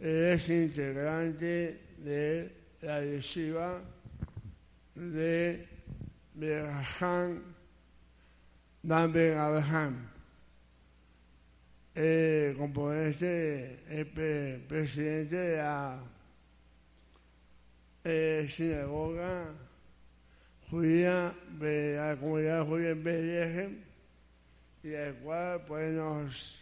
es integrante de la yeshiva de Berhan Damben Abraham. El componente, el pre- presidente de la eh, sinagoga judía de la comunidad judía en Bethlehem y el cual pues nos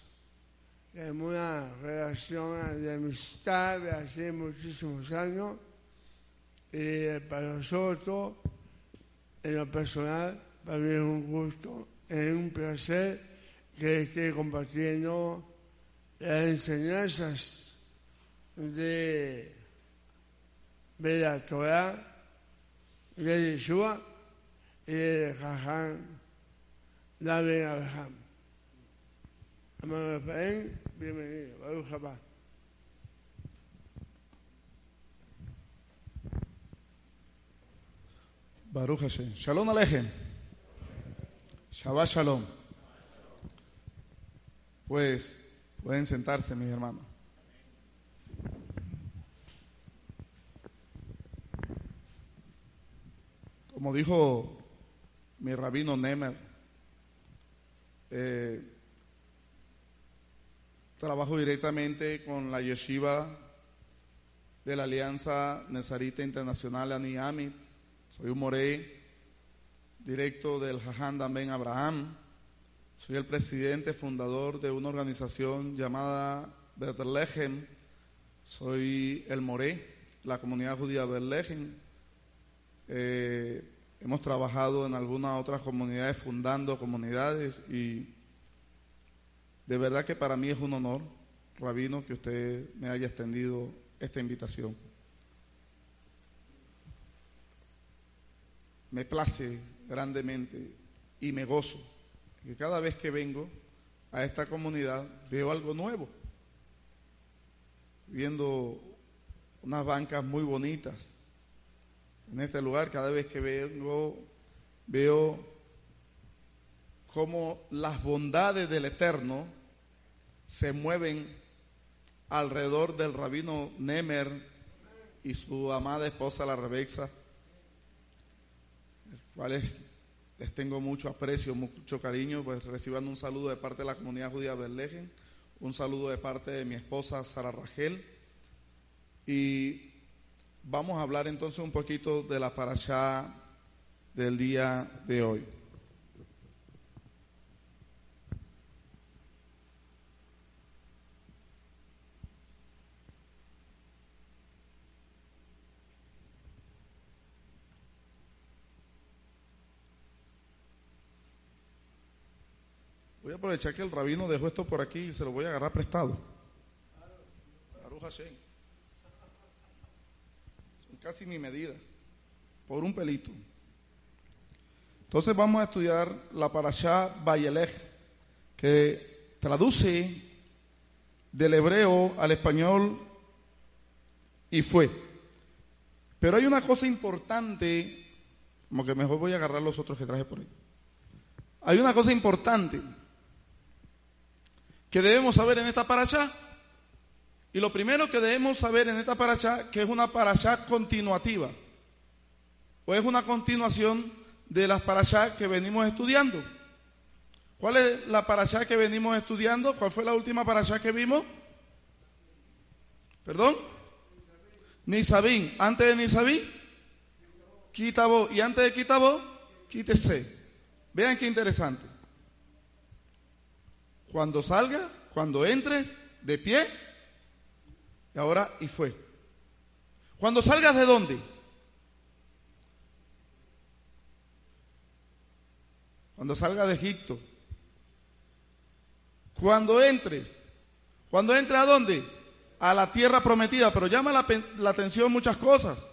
tenemos una relación de amistad de hace muchísimos años y eh, para nosotros en lo personal para mí es un gusto es un placer que esté compartiendo las enseñanzas de, de Torah de Yeshua y de David Abraham. Amado Efraín, bienvenido. Baruch Hashem. Shalom Alejem. Shabbat Shalom. Pues pueden sentarse, mis hermanos. Como dijo mi rabino Nemer, eh, trabajo directamente con la yeshiva de la Alianza Nezarita Internacional Aniamit. Soy un moré directo del Jajam Ben Abraham. Soy el presidente fundador de una organización llamada Betlehem. Soy el moré, la comunidad judía Betlehem. Eh, hemos trabajado en algunas otras comunidades fundando comunidades y de verdad que para mí es un honor, Rabino, que usted me haya extendido esta invitación. Me place grandemente y me gozo que cada vez que vengo a esta comunidad veo algo nuevo, viendo unas bancas muy bonitas. En este lugar cada vez que vengo veo cómo las bondades del Eterno se mueven alrededor del rabino Nemer y su amada esposa la Rebexa, cuales les tengo mucho aprecio, mucho cariño, pues reciban un saludo de parte de la comunidad judía Berlejen, un saludo de parte de mi esposa Sara Rangel y vamos a hablar entonces un poquito de la parashá del día de hoy. A aprovechar que el rabino dejó esto por aquí y se lo voy a agarrar prestado. Son casi mi medida, por un pelito. Entonces vamos a estudiar la parashá Bayelech, que traduce del hebreo al español y fue. Pero hay una cosa importante, como que mejor voy a agarrar los otros que traje por ahí. Hay una cosa importante que debemos saber en esta parashá. Y lo primero que debemos saber en esta parashá, que es una parashá continuativa, o es una continuación de las parashá que venimos estudiando. ¿Cuál es la parashá que venimos estudiando? ¿Cuál fue la última parashá que vimos? ¿Perdón? Nisabín. Antes de Nisabín, Quitabo. Y antes de Quitabo, Quítese. Vean qué interesante. Cuando salga, cuando entres, de pie, y ahora y fue. Cuando salgas de dónde? Cuando salgas de Egipto. Cuando entres. Cuando entres a dónde? A la tierra prometida. Pero llama la, la atención muchas cosas.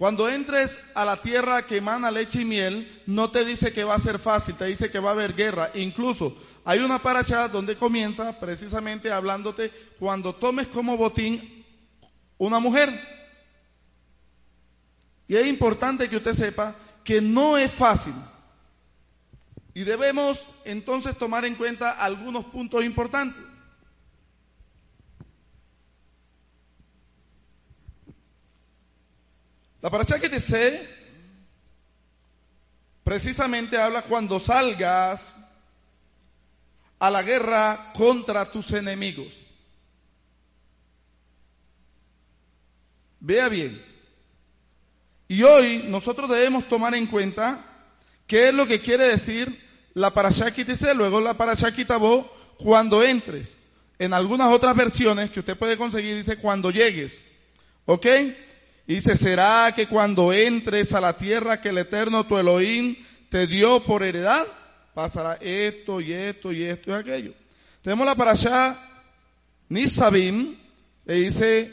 Cuando entres a la tierra que emana leche y miel, no te dice que va a ser fácil, te dice que va a haber guerra. Incluso hay una paracha donde comienza precisamente hablándote cuando tomes como botín una mujer. Y es importante que usted sepa que no es fácil. Y debemos entonces tomar en cuenta algunos puntos importantes. La paracha que te sé precisamente habla cuando salgas a la guerra contra tus enemigos. Vea bien. Y hoy nosotros debemos tomar en cuenta qué es lo que quiere decir la parashá luego la parashá quitabó cuando entres. En algunas otras versiones que usted puede conseguir dice cuando llegues. ¿Ok? Y dice, será que cuando entres a la tierra que el Eterno tu Elohim te dio por heredad, pasará esto y esto y esto y aquello. Tenemos la parashá Nisabim, le dice,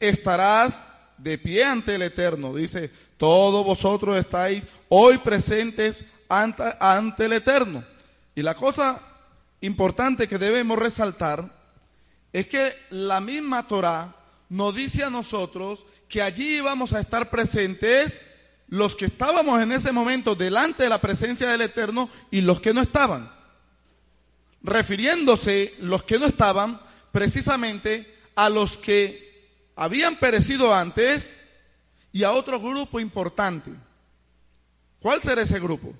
estarás de pie ante el Eterno. Dice, todos vosotros estáis hoy presentes ante, ante el Eterno. Y la cosa importante que debemos resaltar es que la misma Torah nos dice a nosotros que allí íbamos a estar presentes los que estábamos en ese momento delante de la presencia del Eterno y los que no estaban. Refiriéndose los que no estaban precisamente a los que habían perecido antes y a otro grupo importante. ¿Cuál será ese grupo?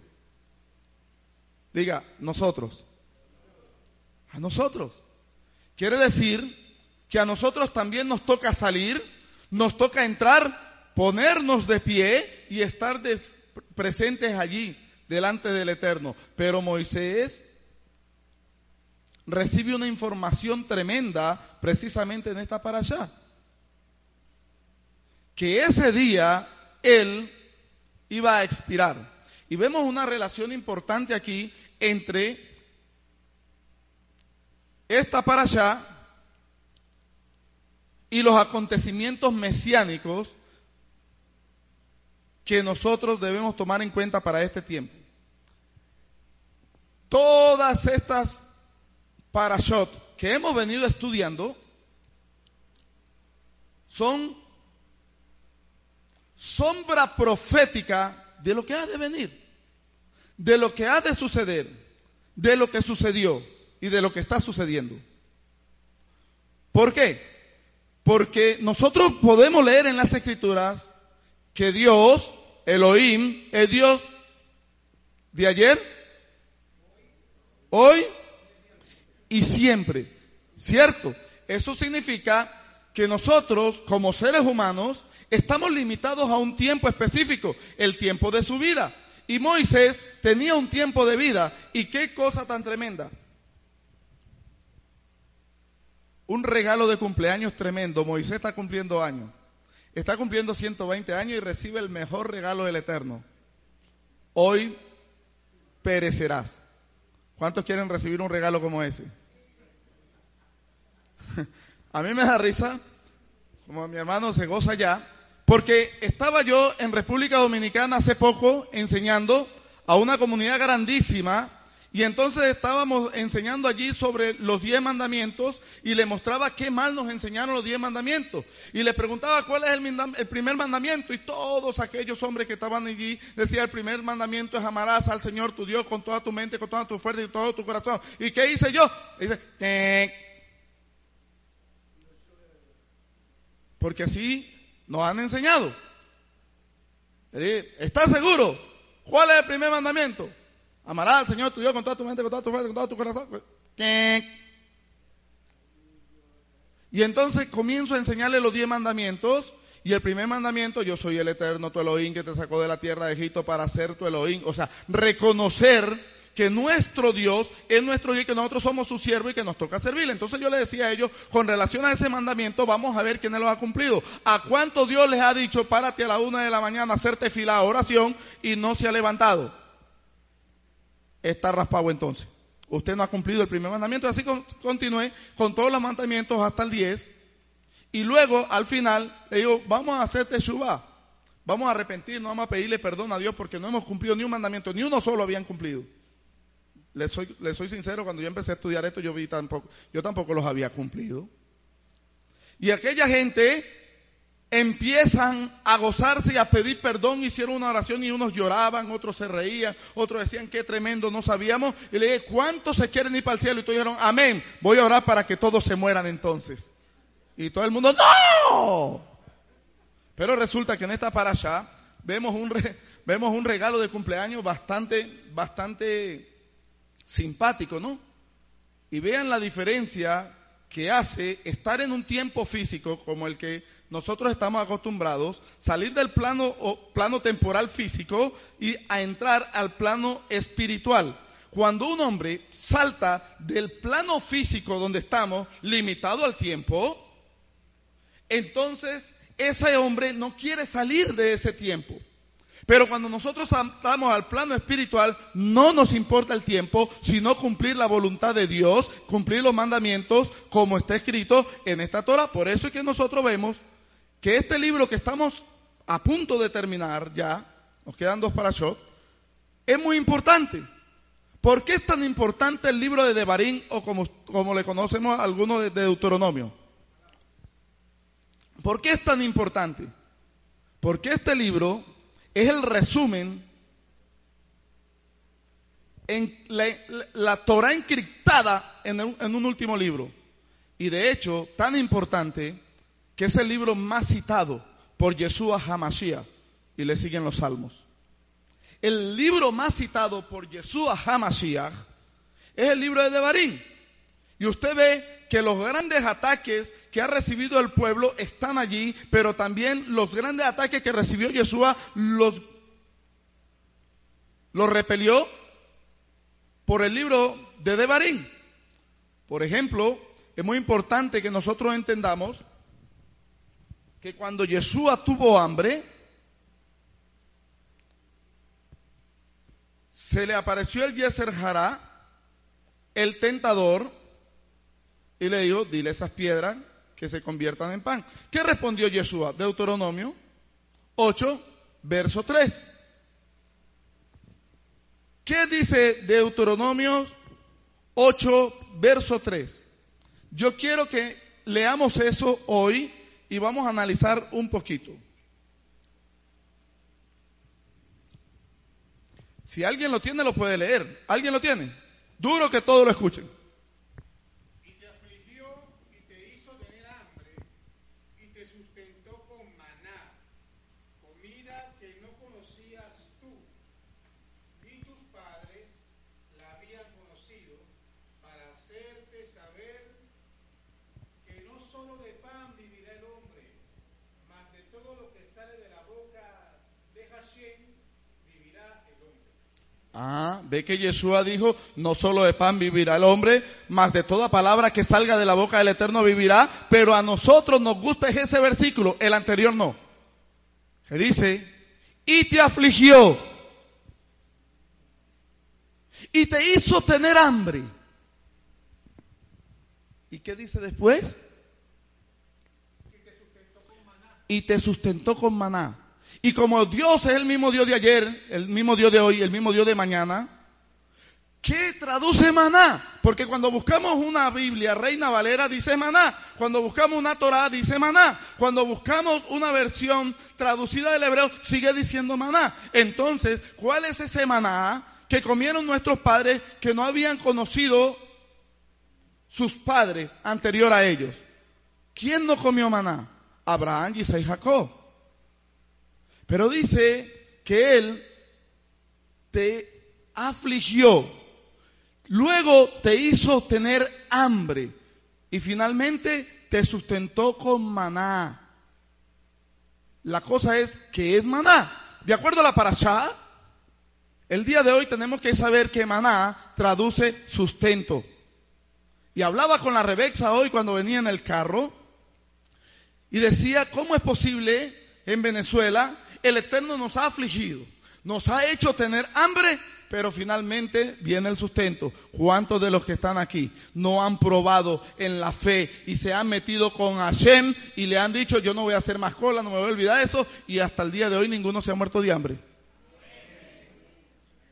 Diga, nosotros. A nosotros. Quiere decir que a nosotros también nos toca salir, nos toca entrar, ponernos de pie y estar presentes allí delante del Eterno. Pero Moisés recibe una información tremenda precisamente en esta para allá que ese día él iba a expirar. Y vemos una relación importante aquí entre esta para allá y los acontecimientos mesiánicos que nosotros debemos tomar en cuenta para este tiempo. Todas estas parashot que hemos venido estudiando son sombra profética de lo que ha de venir, de lo que ha de suceder, de lo que sucedió y de lo que está sucediendo. ¿Por qué? Porque nosotros podemos leer en las escrituras que Dios, Elohim, es Dios de ayer, hoy y siempre. ¿Cierto? Eso significa que nosotros, como seres humanos, estamos limitados a un tiempo específico, el tiempo de su vida. Y Moisés tenía un tiempo de vida. ¿Y qué cosa tan tremenda? Un regalo de cumpleaños tremendo. Moisés está cumpliendo años. Está cumpliendo 120 años y recibe el mejor regalo del Eterno. Hoy perecerás. ¿Cuántos quieren recibir un regalo como ese? A mí me da risa, como mi hermano se goza ya, porque estaba yo en República Dominicana hace poco enseñando a una comunidad grandísima y entonces estábamos enseñando allí sobre los diez mandamientos y le mostraba qué mal nos enseñaron los diez mandamientos. Y le preguntaba cuál es el, primer mandamiento y todos aquellos hombres que estaban allí decían el primer mandamiento es amarás al Señor tu Dios con toda tu mente, con toda tu fuerza y todo tu corazón. ¿Y qué hice yo? dice, porque así nos han enseñado. ¿Estás seguro? ¿Cuál es el primer mandamiento? Amarás al Señor tu Dios con toda tu mente, con toda tu fuerza, con todo tu corazón. Y entonces comienzo a enseñarle los diez mandamientos. Y el primer mandamiento, yo soy el eterno, tu Elohim, que te sacó de la tierra de Egipto para ser tu Elohim. O sea, reconocer que nuestro Dios es nuestro Dios y que nosotros somos su siervo y que nos toca servirle. Entonces yo le decía a ellos, con relación a ese mandamiento, vamos a ver quién lo ha cumplido. ¿A cuánto Dios les ha dicho, párate a la una de la mañana, hacerte fila a oración y no se ha levantado? Está raspado entonces. Usted no ha cumplido el primer mandamiento. Así continué con todos los mandamientos hasta el 10. Y luego, al final, le digo, vamos a hacerte shubá. Vamos a arrepentirnos, vamos a pedirle perdón a Dios porque no hemos cumplido ni un mandamiento, ni uno solo habían cumplido. Le soy, le soy sincero, cuando yo empecé a estudiar esto, yo vi tampoco, yo tampoco los había cumplido. Y aquella gente empiezan a gozarse y a pedir perdón, hicieron una oración y unos lloraban, otros se reían, otros decían qué tremendo, no sabíamos. Y le dije, ¿cuántos se quieren ir para el cielo? Y todos dijeron, amén, voy a orar para que todos se mueran entonces. Y todo el mundo, no. Pero resulta que en esta allá vemos un, vemos un regalo de cumpleaños bastante, bastante simpático, ¿no? Y vean la diferencia que hace estar en un tiempo físico como el que nosotros estamos acostumbrados, salir del plano, o plano temporal físico y a entrar al plano espiritual. Cuando un hombre salta del plano físico donde estamos, limitado al tiempo, entonces ese hombre no quiere salir de ese tiempo. Pero cuando nosotros saltamos al plano espiritual, no nos importa el tiempo, sino cumplir la voluntad de Dios, cumplir los mandamientos como está escrito en esta Torah. Por eso es que nosotros vemos que este libro que estamos a punto de terminar ya, nos quedan dos para yo, es muy importante. ¿Por qué es tan importante el libro de Devarim o como, como le conocemos algunos de, de Deuteronomio? ¿Por qué es tan importante? Porque este libro es el resumen en la, Torah encriptada en, en, un último libro. Y de hecho, tan importante que es el libro más citado por Yeshua Hamashiach. Y le siguen los salmos. El libro más citado por Yeshua Hamashiach es el libro de Devarim. Y usted ve que los grandes ataques que ha recibido el pueblo están allí, pero también los grandes ataques que recibió Yeshua los, repelió por el libro de Devarim. Por ejemplo, es muy importante que nosotros entendamos que cuando Yeshua tuvo hambre, se le apareció el Yeser Hará, el tentador, y le dijo, dile esas piedras que se conviertan en pan. ¿Qué respondió Yeshua? Deuteronomio 8, verso 3. ¿Qué dice Deuteronomio 8, verso 3? Yo quiero que leamos eso hoy y vamos a analizar un poquito. Si alguien lo tiene, lo puede leer. ¿Alguien lo tiene? Duro que todos lo escuchen. Ah, ve que Yeshua dijo, no solo de pan vivirá el hombre, más de toda palabra que salga de la boca del Eterno vivirá, pero a nosotros nos gusta ese versículo, el anterior no. Que dice, y te afligió, y te hizo tener hambre. ¿Y qué dice después? Y te sustentó con maná. Y como Dios es el mismo Dios de ayer, el mismo Dios de hoy, el mismo Dios de mañana, ¿qué traduce maná? Porque cuando buscamos una Biblia, Reina Valera dice maná. Cuando buscamos una Torah dice maná. Cuando buscamos una versión traducida del hebreo sigue diciendo maná. Entonces, ¿cuál es ese maná que comieron nuestros padres que no habían conocido sus padres anterior a ellos? ¿Quién no comió maná? Abraham, y Jacob. Pero dice que Él te afligió, luego te hizo tener hambre y finalmente te sustentó con maná. La cosa es que es maná. De acuerdo a la parashá, el día de hoy tenemos que saber que maná traduce sustento. Y hablaba con la Rebexa hoy cuando venía en el carro y decía, ¿cómo es posible en Venezuela el Eterno nos ha afligido, nos ha hecho tener hambre, pero finalmente viene el sustento. ¿Cuántos de los que están aquí no han probado en la fe y se han metido con Hashem y le han dicho, yo no voy a hacer más cola, no me voy a olvidar eso, y hasta el día de hoy ninguno se ha muerto de hambre?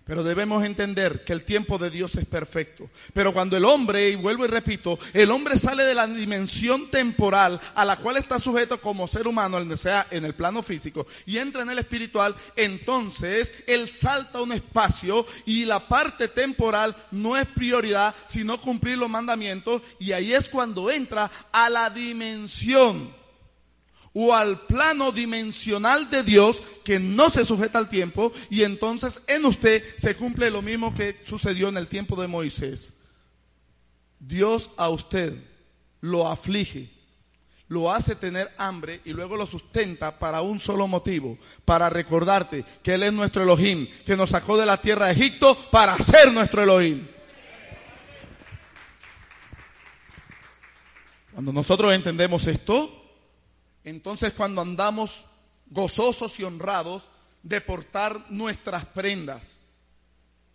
Pero debemos entender que el tiempo de Dios es perfecto. Pero cuando el hombre, y vuelvo y repito, el hombre sale de la dimensión temporal a la cual está sujeto como ser humano, sea en el plano físico, y entra en el espiritual, entonces él salta un espacio y la parte temporal no es prioridad, sino cumplir los mandamientos, y ahí es cuando entra a la dimensión o al plano dimensional de Dios que no se sujeta al tiempo y entonces en usted se cumple lo mismo que sucedió en el tiempo de Moisés. Dios a usted lo aflige, lo hace tener hambre y luego lo sustenta para un solo motivo, para recordarte que Él es nuestro Elohim, que nos sacó de la tierra de Egipto para ser nuestro Elohim. Cuando nosotros entendemos esto, entonces cuando andamos gozosos y honrados de portar nuestras prendas,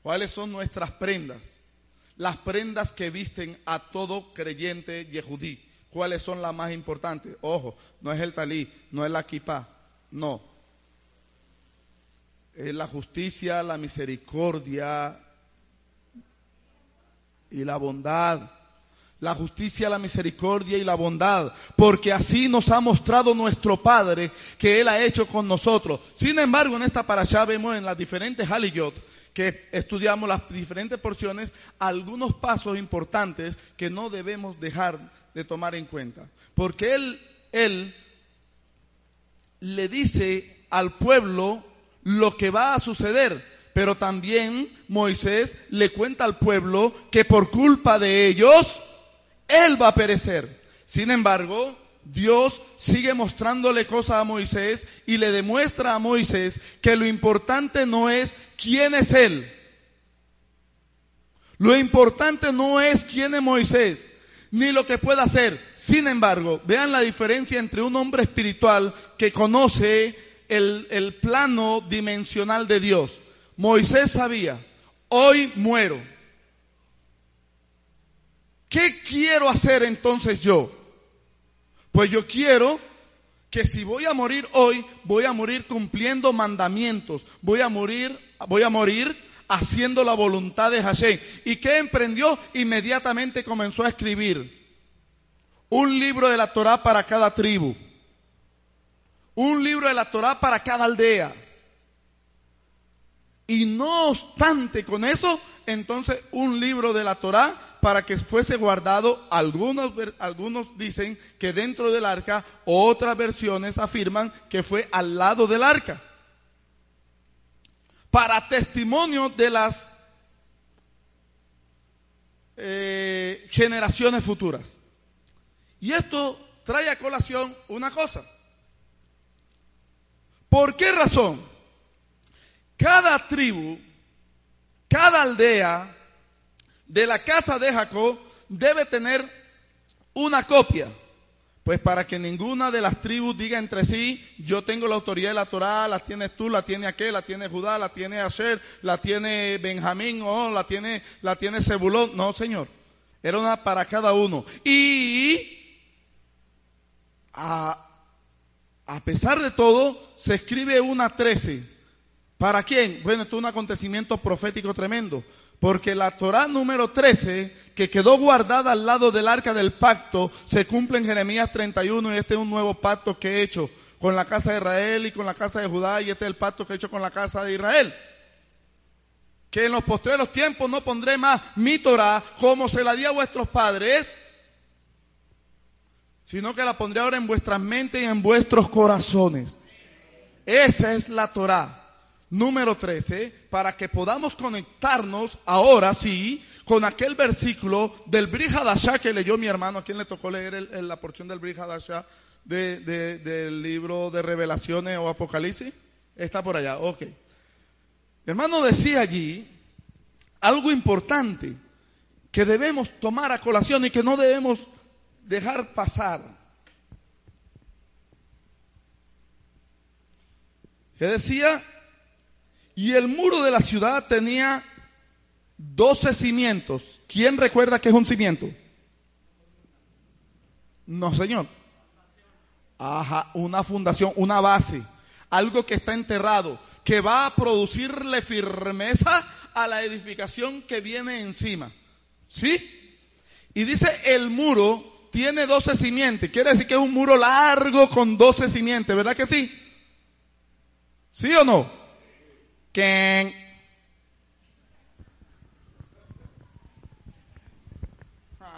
¿cuáles son nuestras prendas? Las prendas que visten a todo creyente yehudí. ¿Cuáles son las más importantes? Ojo, no es el talí, no es la kipá, no. Es la justicia, la misericordia y la bondad la justicia, la misericordia y la bondad, porque así nos ha mostrado nuestro Padre que Él ha hecho con nosotros. Sin embargo, en esta parasha vemos en las diferentes haliyot que estudiamos las diferentes porciones algunos pasos importantes que no debemos dejar de tomar en cuenta. Porque Él, Él le dice al pueblo lo que va a suceder, pero también Moisés le cuenta al pueblo que por culpa de ellos, él va a perecer. Sin embargo, Dios sigue mostrándole cosas a Moisés y le demuestra a Moisés que lo importante no es quién es Él. Lo importante no es quién es Moisés, ni lo que pueda hacer. Sin embargo, vean la diferencia entre un hombre espiritual que conoce el, el plano dimensional de Dios. Moisés sabía, hoy muero ¿Qué quiero hacer entonces yo? Pues yo quiero que si voy a morir hoy, voy a morir cumpliendo mandamientos, voy a morir, voy a morir haciendo la voluntad de Hashem. ¿Y qué emprendió? Inmediatamente comenzó a escribir un libro de la Torah para cada tribu, un libro de la Torah para cada aldea. Y no obstante con eso, entonces un libro de la Torah para que fuese guardado. Algunos, algunos dicen que dentro del arca, otras versiones afirman que fue al lado del arca. Para testimonio de las eh, generaciones futuras. Y esto trae a colación una cosa. ¿Por qué razón? Cada tribu, cada aldea, de la casa de Jacob debe tener una copia. Pues para que ninguna de las tribus diga entre sí, yo tengo la autoridad de la Torah, la tienes tú, la tiene aquel, la tiene Judá, la tiene Asher, la tiene Benjamín, o la tiene, la tiene Zebulón. No, señor. Era una para cada uno. Y a, a pesar de todo, se escribe una trece. ¿Para quién? Bueno, esto es un acontecimiento profético tremendo. Porque la Torah número 13, que quedó guardada al lado del arca del pacto, se cumple en Jeremías 31 y este es un nuevo pacto que he hecho con la casa de Israel y con la casa de Judá y este es el pacto que he hecho con la casa de Israel. Que en los postreros tiempos no pondré más mi Torah como se la di a vuestros padres, sino que la pondré ahora en vuestras mentes y en vuestros corazones. Esa es la Torah número 13, para que podamos conectarnos ahora sí con aquel versículo del Brihadashá que leyó mi hermano, a quien le tocó leer la porción del Brihadashá de, del libro de Revelaciones o Apocalipsis. Está por allá, ok. hermano decía allí algo importante que debemos tomar a colación y que no debemos dejar pasar. Que decía y el muro de la ciudad tenía doce cimientos. ¿Quién recuerda que es un cimiento? No, señor. Ajá, una fundación, una base, algo que está enterrado, que va a producirle firmeza a la edificación que viene encima. ¿Sí? Y dice el muro tiene doce simientes. Quiere decir que es un muro largo con doce simientes, ¿verdad que sí? ¿Sí o no?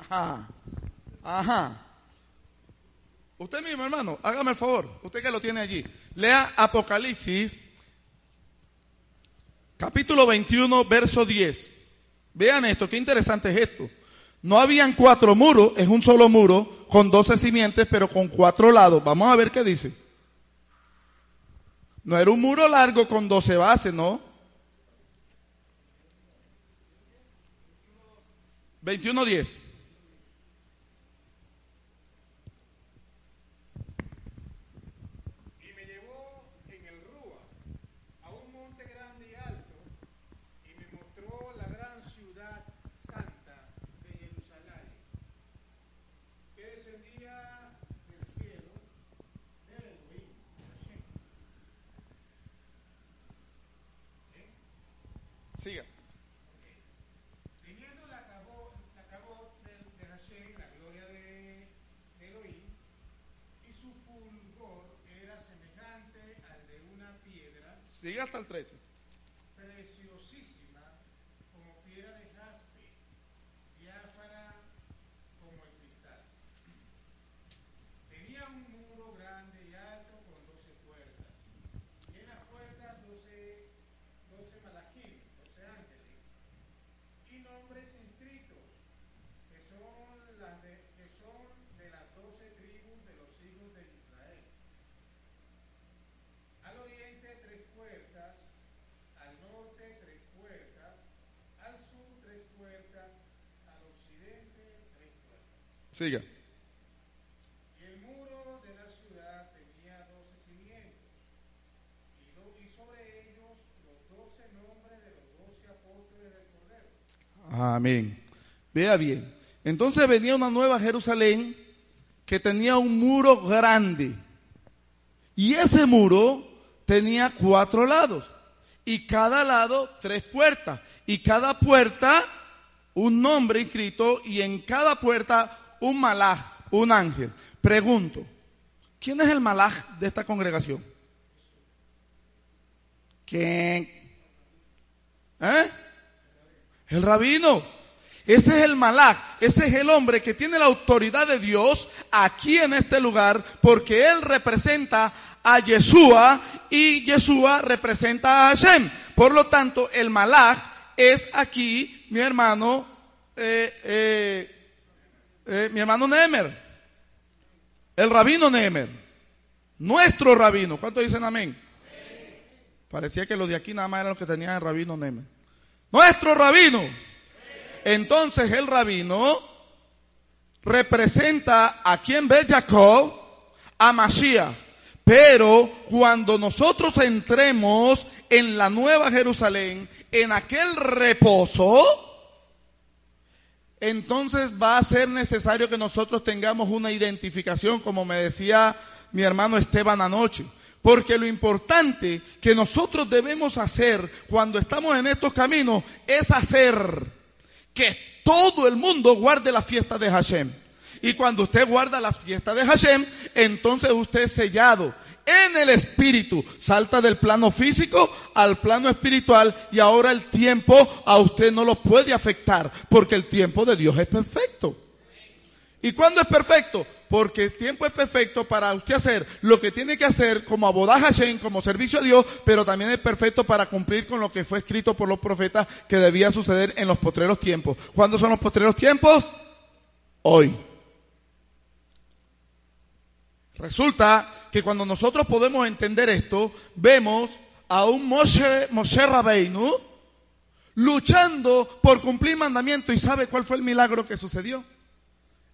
Ajá. Ajá. Usted mismo, hermano, hágame el favor, usted que lo tiene allí. Lea Apocalipsis, capítulo 21, verso 10. Vean esto, qué interesante es esto. No habían cuatro muros, es un solo muro, con doce simientes, pero con cuatro lados. Vamos a ver qué dice. No era un muro largo con doce bases, no. 21.10. Y me llevó en el Rúa a un monte grande y alto, y me mostró la gran ciudad santa de Jerusalén, que descendía del cielo del Elohim. ¿Eh? Siga. Teniendo la cabot, la cabot del, de Hashem, la gloria de, de Elohim, y su fulgor era semejante al de una Siga hasta el 13. preciosísima como piedra de jaspe, diáfana como el cristal. Tenía un muro grande y alto con doce puertas, y en las puertas doce, doce malachim, doce ángeles, y nombres inscritos, que son, las de, que son de las doce tribus de los hijos de Israel. Al oriente tres puertas, al norte tres puertas, al sur tres puertas, al occidente tres puertas. Siga. Y el muro de la ciudad tenía doce cimientos, y, do- y sobre ellos los doce nombres de los doce apóstoles del Cordero. Amén. Vea bien. Entonces venía una nueva Jerusalén que tenía un muro grande. Y ese muro tenía cuatro lados. Y cada lado tres puertas. Y cada puerta un nombre escrito. Y en cada puerta un malaj, un ángel. Pregunto, ¿quién es el malaj de esta congregación? ¿Quién? ¿Eh? El rabino. Ese es el malach, ese es el hombre que tiene la autoridad de Dios aquí en este lugar, porque él representa a Yeshua y Yeshua representa a Hashem. Por lo tanto, el malach es aquí mi hermano, eh, eh, eh, mi hermano Nemer, el rabino Nemer, nuestro rabino. ¿Cuántos dicen amén? Parecía que los de aquí nada más eran los que tenían el rabino Nemer. Nuestro rabino. Entonces el rabino representa a quien ve Jacob, a Mashiach. Pero cuando nosotros entremos en la nueva Jerusalén, en aquel reposo, entonces va a ser necesario que nosotros tengamos una identificación, como me decía mi hermano Esteban anoche. Porque lo importante que nosotros debemos hacer cuando estamos en estos caminos es hacer que todo el mundo guarde la fiesta de Hashem. Y cuando usted guarda las fiestas de Hashem, entonces usted es sellado en el espíritu. Salta del plano físico al plano espiritual y ahora el tiempo a usted no lo puede afectar porque el tiempo de Dios es perfecto. ¿Y cuándo es perfecto? Porque el tiempo es perfecto para usted hacer lo que tiene que hacer como abodá Hashem, como servicio a Dios, pero también es perfecto para cumplir con lo que fue escrito por los profetas que debía suceder en los postreros tiempos. ¿Cuándo son los postreros tiempos? Hoy. Resulta que cuando nosotros podemos entender esto, vemos a un Moshe, Moshe Rabbeinu luchando por cumplir mandamiento y sabe cuál fue el milagro que sucedió.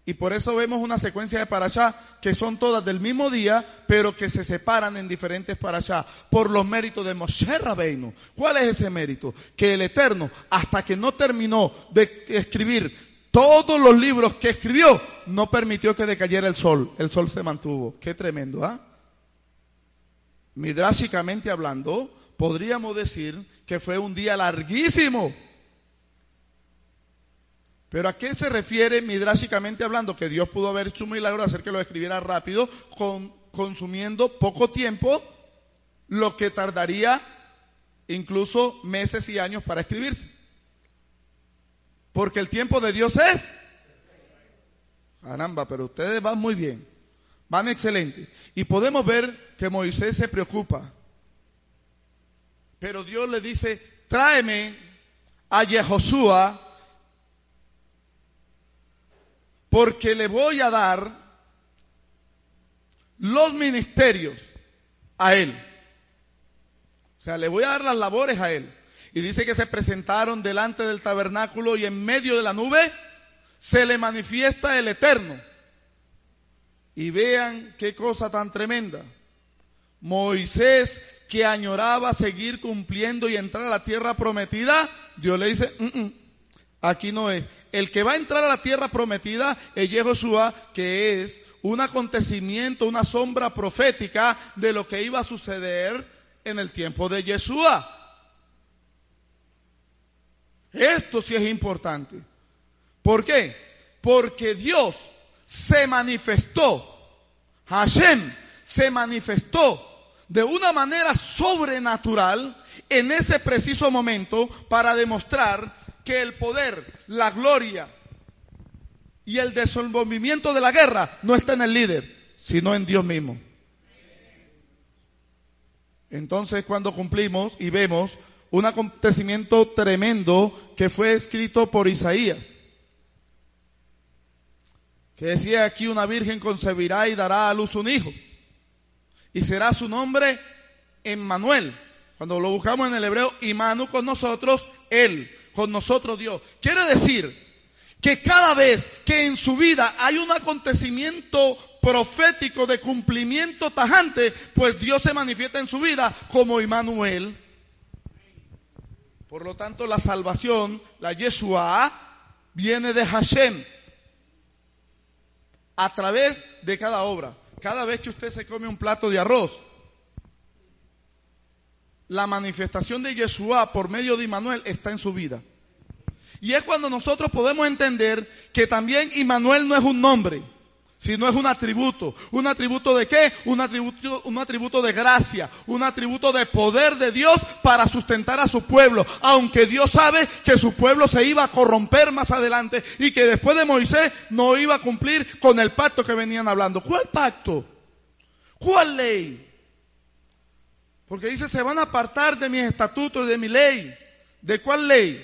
Y por eso vemos una secuencia de parashá que son todas del mismo día, pero que se separan en diferentes parashá por los méritos de Moshe Rabbeinu. ¿Cuál es ese mérito? Que el Eterno, hasta que no terminó de escribir todos los libros que escribió, no permitió que decayera el sol. El sol se mantuvo. Qué tremendo, ¿ah? Midrashicamente hablando, podríamos decir que fue un día larguísimo. Pero ¿a qué se refiere midráshicamente hablando? Que Dios pudo haber hecho un milagro de hacer que lo escribiera rápido, con, consumiendo poco tiempo, lo que tardaría incluso meses y años para escribirse. Porque el tiempo de Dios es. Caramba, pero ustedes van muy bien. Van excelente. Y podemos ver que Moisés se preocupa. Pero Dios le dice, tráeme a Yehoshua porque le voy a dar los ministerios a él. O sea, le voy a dar las labores a él. Y dice que se presentaron delante del tabernáculo y en medio de la nube se le manifiesta el Eterno. Y vean qué cosa tan tremenda. Moisés que añoraba seguir cumpliendo y entrar a la tierra prometida, Dios le dice, mm, mm, aquí no es. El que va a entrar a la tierra prometida es Yehoshua, que es un acontecimiento, una sombra profética de lo que iba a suceder en el tiempo de Yeshua. Esto sí es importante. ¿Por qué? Porque Dios se manifestó, Hashem se manifestó de una manera sobrenatural en ese preciso momento para demostrar que el poder, la gloria y el desenvolvimiento de la guerra no está en el líder, sino en Dios mismo. Entonces cuando cumplimos y vemos un acontecimiento tremendo que fue escrito por Isaías, que decía aquí una virgen concebirá y dará a luz un hijo y será su nombre Emmanuel. Cuando lo buscamos en el hebreo, Imanu con nosotros, Él, con nosotros Dios. Quiere decir que cada vez que en su vida hay un acontecimiento profético de cumplimiento tajante, pues Dios se manifiesta en su vida como Immanuel. Por lo tanto, la salvación, la Yeshua, viene de Hashem. A través de cada obra. Cada vez que usted se come un plato de arroz, la manifestación de Yeshua por medio de Immanuel está en su vida. Y es cuando nosotros podemos entender que también Immanuel no es un nombre, sino es un atributo. ¿Un atributo de qué? Un atributo, un atributo de gracia, un atributo de poder de Dios para sustentar a su pueblo. Aunque Dios sabe que su pueblo se iba a corromper más adelante y que después de Moisés no iba a cumplir con el pacto que venían hablando. ¿Cuál pacto? ¿Cuál ley? Porque dice, se van a apartar de mis estatutos y de mi ley. ¿De cuál ley?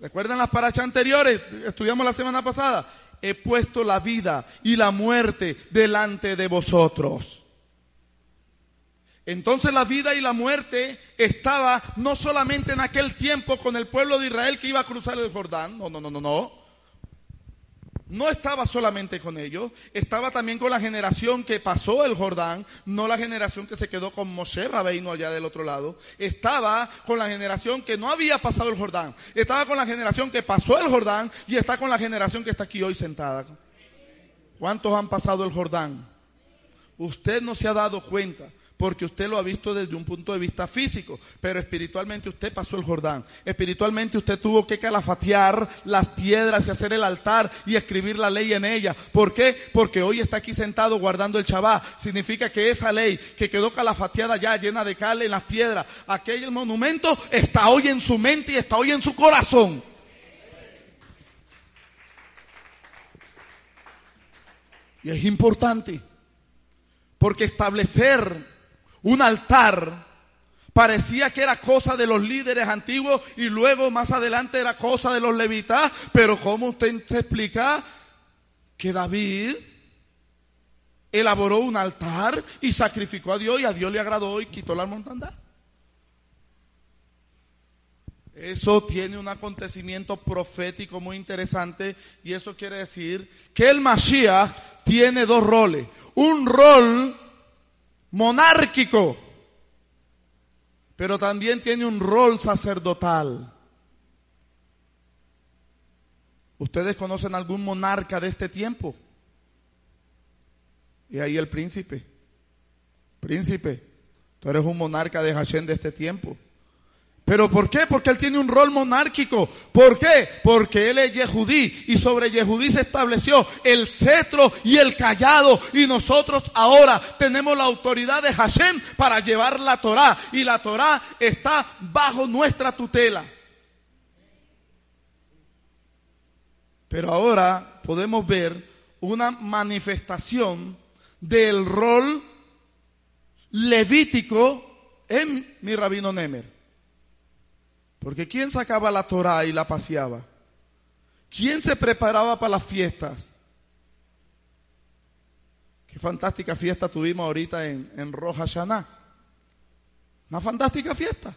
¿Recuerdan las parachas anteriores? Estudiamos la semana pasada he puesto la vida y la muerte delante de vosotros. Entonces la vida y la muerte estaba no solamente en aquel tiempo con el pueblo de Israel que iba a cruzar el Jordán, no, no, no, no, no no estaba solamente con ellos, estaba también con la generación que pasó el Jordán, no la generación que se quedó con Moshe Rabeino allá del otro lado, estaba con la generación que no había pasado el Jordán, estaba con la generación que pasó el Jordán y está con la generación que está aquí hoy sentada. ¿Cuántos han pasado el Jordán? Usted no se ha dado cuenta porque usted lo ha visto desde un punto de vista físico, pero espiritualmente usted pasó el Jordán. Espiritualmente usted tuvo que calafatear las piedras y hacer el altar y escribir la ley en ella. ¿Por qué? Porque hoy está aquí sentado guardando el Shabbat. Significa que esa ley que quedó calafateada ya, llena de cal en las piedras, aquel monumento está hoy en su mente y está hoy en su corazón. Y es importante, porque establecer un altar parecía que era cosa de los líderes antiguos y luego más adelante era cosa de los levitas, pero ¿cómo usted explica que David elaboró un altar y sacrificó a Dios y a Dios le agradó y quitó la mortandad? Eso tiene un acontecimiento profético muy interesante y eso quiere decir que el Mashiach tiene dos roles. Un rol monárquico, pero también tiene un rol sacerdotal. ¿Ustedes conocen algún monarca de este tiempo? Y ahí el príncipe. Príncipe, tú eres un monarca de Hashem de este tiempo. ¿Pero por qué? Porque él tiene un rol monárquico. ¿Por qué? Porque él es Yehudí y sobre Yehudí se estableció el cetro y el callado y nosotros ahora tenemos la autoridad de Hashem para llevar la Torá y la Torá está bajo nuestra tutela. Pero ahora podemos ver una manifestación del rol levítico en mi rabino Nemer. Porque ¿quién sacaba la Torah y la paseaba? ¿Quién se preparaba para las fiestas? Qué fantástica fiesta tuvimos ahorita en, en Roja Hashanah. Una fantástica fiesta.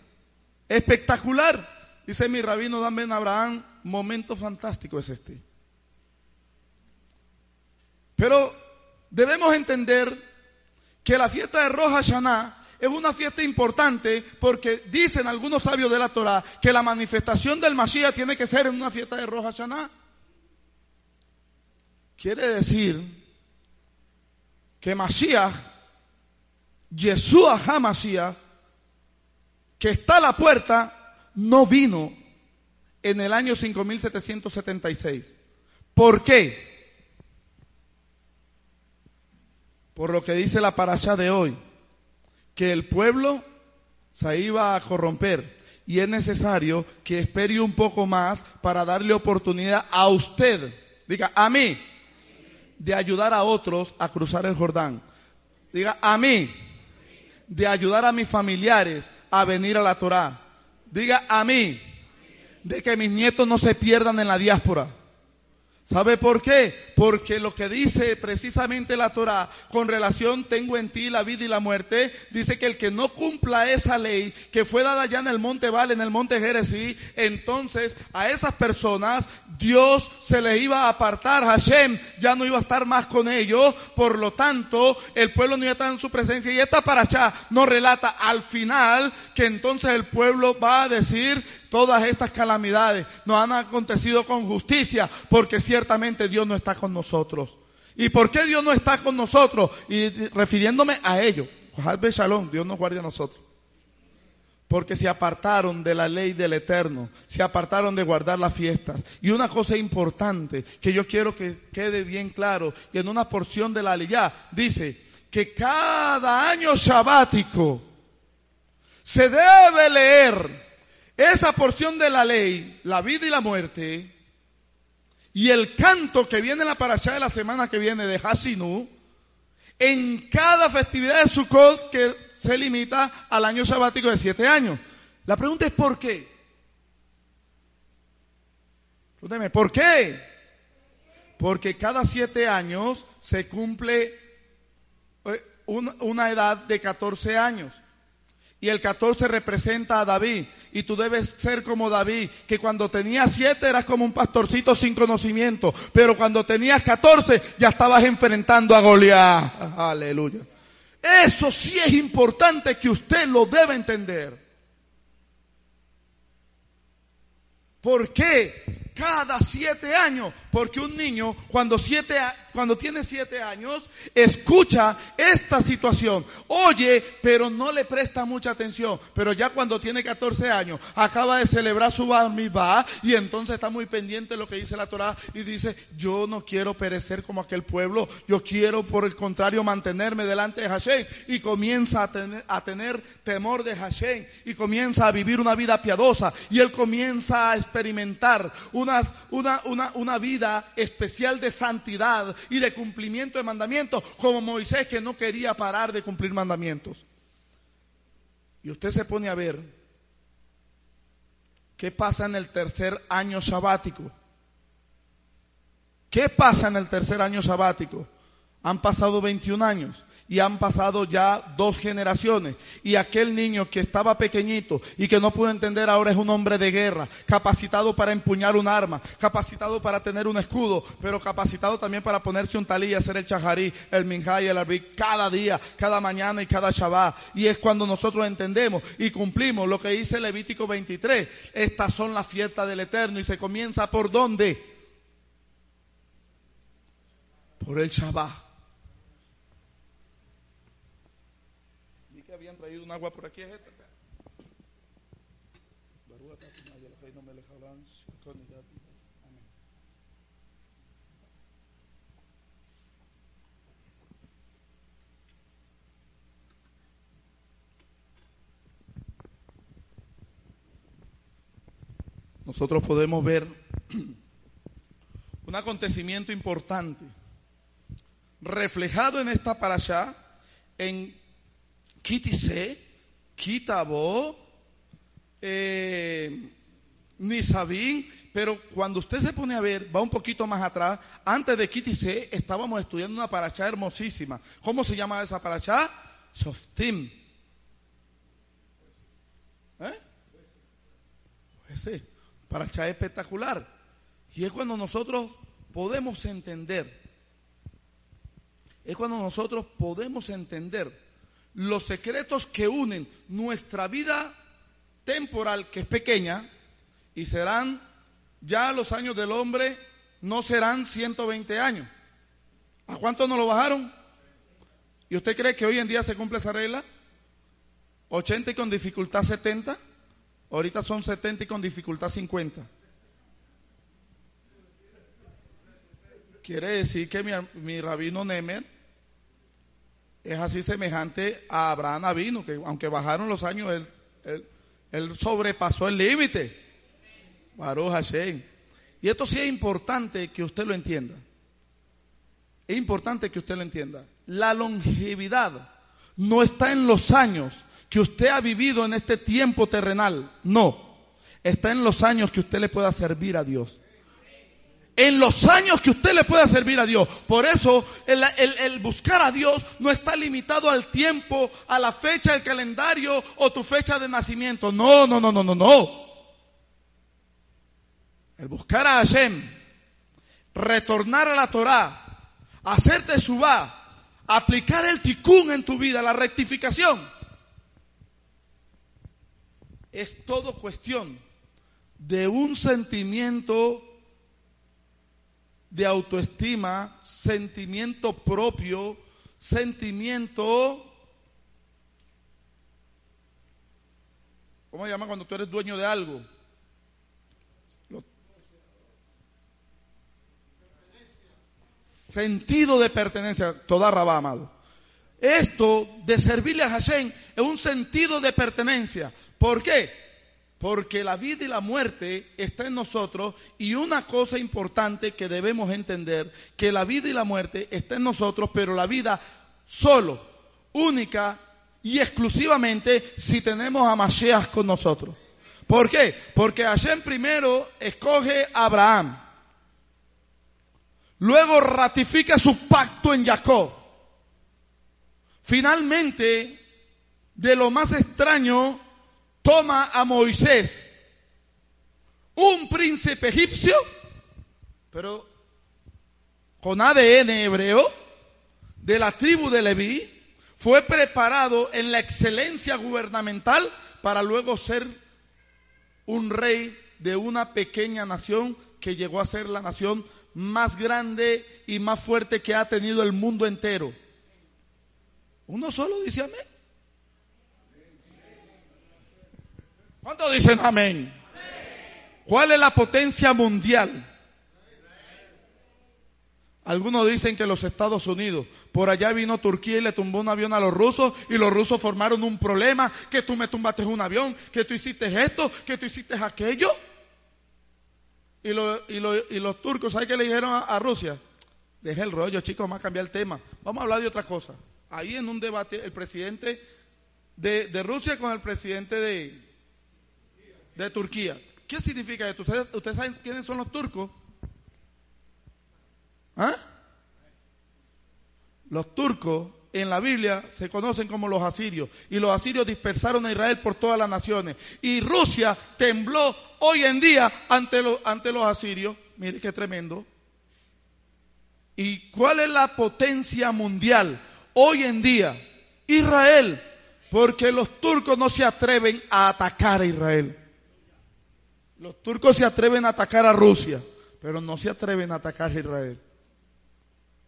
Espectacular. Dice mi rabino Dan Ben Abraham, momento fantástico es este. Pero debemos entender que la fiesta de Roja Hashanah es una fiesta importante porque dicen algunos sabios de la Torah que la manifestación del Mashiach tiene que ser en una fiesta de Roja Hashanah. Quiere decir que Mashiach, Yeshua HaMashiach, que está a la puerta, no vino en el año 5776. ¿Por qué? por lo que dice la parasha de hoy, que el pueblo se iba a corromper y es necesario que espere un poco más para darle oportunidad a usted, diga a mí, de ayudar a otros a cruzar el Jordán. Diga a mí, de ayudar a mis familiares a venir a la Torá. Diga a mí, de que mis nietos no se pierdan en la diáspora. ¿Sabe por qué? Porque lo que dice precisamente la Torah con relación tengo en ti la vida y la muerte, dice que el que no cumpla esa ley que fue dada ya en el monte Val, en el monte Jerezí, entonces a esas personas Dios se le iba a apartar, Hashem ya no iba a estar más con ellos, por lo tanto el pueblo no iba a estar en su presencia. Y esta paracha nos relata al final entonces el pueblo va a decir todas estas calamidades nos han acontecido con justicia, porque ciertamente Dios no está con nosotros. ¿Y por qué Dios no está con nosotros? Y refiriéndome a ello, Shalom, Dios nos guarde a nosotros. Porque se apartaron de la ley del Eterno, se apartaron de guardar las fiestas. Y una cosa importante que yo quiero que quede bien claro, y en una porción de la Aliyah, dice que cada año sabático se debe leer esa porción de la ley, la vida y la muerte, y el canto que viene en la parasha de la semana que viene de Hasinú, en cada festividad de Sukkot que se limita al año sabático de siete años. La pregunta es ¿por qué? Pregúnteme, ¿por qué? Porque cada siete años se cumple eh, una edad de 14 años. Y el 14 representa a David. Y tú debes ser como David, que cuando tenías 7 eras como un pastorcito sin conocimiento. Pero cuando tenías 14 ya estabas enfrentando a Goliat. Aleluya. Eso sí es importante que usted lo debe entender. ¿Por qué? Cada siete años. Porque un niño cuando siete, cuando tiene siete años, escucha esta situación, oye, pero no le presta mucha atención. Pero ya cuando tiene 14 años, acaba de celebrar su bar y entonces está muy pendiente de lo que dice la Torah y dice, yo no quiero perecer como aquel pueblo, yo quiero por el contrario mantenerme delante de Hashem y comienza a tener, a tener temor de Hashem y comienza a vivir una vida piadosa y él comienza a experimentar una, una, una, vida especial de santidad y de cumplimiento de mandamientos, como Moisés que no quería parar de cumplir mandamientos. Y usted se pone a ver qué pasa en el tercer año sabático. ¿Qué pasa en el tercer año sabático? Han pasado 21 años y han pasado ya dos generaciones. Y aquel niño que estaba pequeñito y que no pudo entender ahora es un hombre de guerra, capacitado para empuñar un arma, capacitado para tener un escudo, pero capacitado también para ponerse un talí y hacer el chajarí, el minjá y el arbí cada día, cada mañana y cada shabbat. Y es cuando nosotros entendemos y cumplimos lo que dice Levítico 23. Estas son las fiestas del Eterno y se comienza por dónde? Por el Shabbat. Traído un agua por aquí. Es esta. Nosotros podemos ver un acontecimiento importante reflejado en esta parasha, en Kitise, Kitabo, eh, Nisabín, pero cuando usted se pone a ver, va un poquito más atrás, antes de Kitise estábamos estudiando una parasha hermosísima. ¿Cómo se llama esa parasha? Shoftim. ¿Eh? Pues sí, parasha espectacular. Y es cuando nosotros podemos entender, es cuando nosotros podemos entender los secretos que unen nuestra vida temporal, que es pequeña, y serán, ya los años del hombre no serán 120 años. ¿A cuánto nos lo bajaron? ¿Y usted cree que hoy en día se cumple esa regla? 80 y con dificultad 70. Ahorita son 70 y con dificultad 50. Quiere decir que mi, mi rabino Nemer es así semejante a Abraham Avino, que aunque bajaron los años, él, él, sobrepasó el límite. Baruch. Y esto sí es importante que usted lo entienda. Es importante que usted lo entienda. La longevidad no está en los años que usted ha vivido en este tiempo terrenal. No. Está en los años que usted le pueda servir a Dios en los años que usted le pueda servir a Dios. Por eso el, el, el, buscar a Dios no está limitado al tiempo, a la fecha del calendario o tu fecha de nacimiento. No, no, no, no, no, no. El buscar a Hashem, retornar a la Torah, hacerte subá, aplicar el tikkun en tu vida, la rectificación, es todo cuestión de un sentimiento de autoestima, sentimiento propio, sentimiento... ¿Cómo se llama cuando tú eres dueño de algo? Sentido de pertenencia, toda rabá, amado. Esto de servirle a Hashem es un sentido de pertenencia. ¿Por qué? Porque la vida y la muerte está en nosotros y una cosa importante que debemos entender, que la vida y la muerte está en nosotros, pero la vida solo, única y exclusivamente si tenemos a Mashiach con nosotros. ¿Por qué? Porque Hashem primero escoge a Abraham. Luego ratifica su pacto en Jacob. Finalmente, de lo más extraño, toma a Moisés, un príncipe egipcio, pero con ADN hebreo, de la tribu de Leví, fue preparado en la excelencia gubernamental para luego ser un rey de una pequeña nación que llegó a ser la nación más grande y más fuerte que ha tenido el mundo entero. Uno solo dice amén. ¿Cuántos dicen amén? ¿Cuál es la potencia mundial? Algunos dicen que los Estados Unidos, por allá vino Turquía y le tumbó un avión a los rusos y los rusos formaron un problema, que tú me tumbaste un avión, que tú hiciste esto, que tú hiciste aquello. Y, y, y los turcos, ¿sabes qué le dijeron a, Rusia? Deje el rollo, chicos, vamos a cambiar el tema. Vamos a hablar de otra cosa. Ahí en un debate, el presidente de, de Rusia con el presidente de, de Turquía. ¿Qué significa esto? ¿Ustedes, ¿Ustedes, saben quiénes son los turcos? ¿Ah? Los turcos en la Biblia se conocen como los asirios y los asirios dispersaron a Israel por todas las naciones y Rusia tembló hoy en día ante, lo, ante los asirios. Mire qué tremendo. ¿Y cuál es la potencia mundial hoy en día? Israel, porque los turcos no se atreven a atacar a Israel. Los turcos se atreven a atacar a Rusia, pero no se atreven a atacar a Israel.